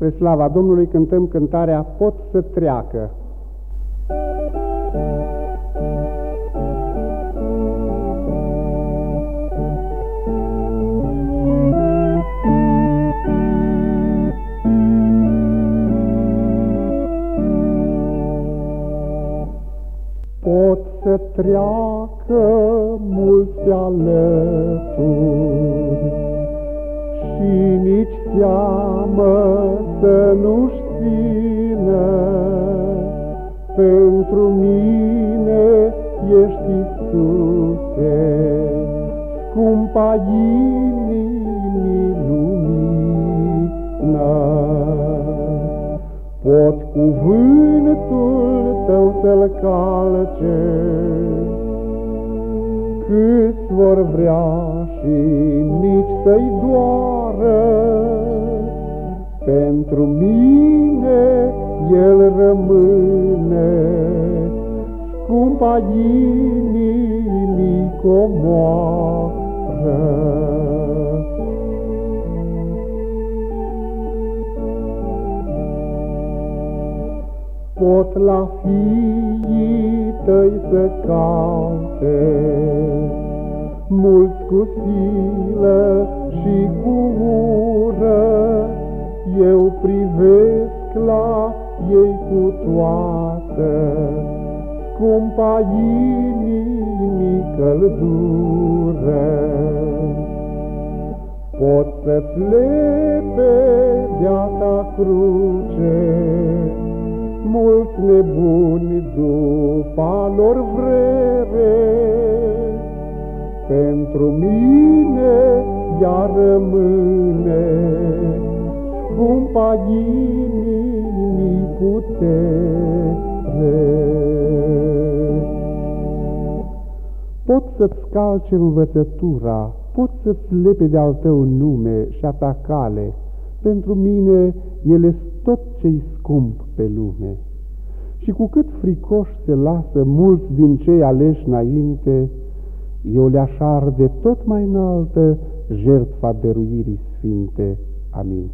Spre slava Domnului cântăm cântarea Pot să treacă. Pot să treacă mulți alături și nici seamă să nu ștină. Pentru mine ești Iisuse, scumpa inimii lumină. Pot cuvântul tău să-l calce, câți vor vrea și nici să-i doară. Pentru mine el rămâne, scumpa inimii comoară. Pot la fiii tăi să caute, mulți cu silă și cu ură, eu privesc la ei cu toată, scumpa inimii căldură. Pot să-ți lepe de-a cruce, mulți nebuni după lor vrere, pentru mine ea rămâne scumpa inimii putere. Pot să-ți calce învățătura, pot să-ți lepe de-al tău nume și a ta cale, pentru mine ele tot ce-i scump pe lume. Și cu cât fricoși se lasă mulți din cei aleși înainte, eu le-aș arde tot mai înaltă jertfa dăruirii sfinte. Amin.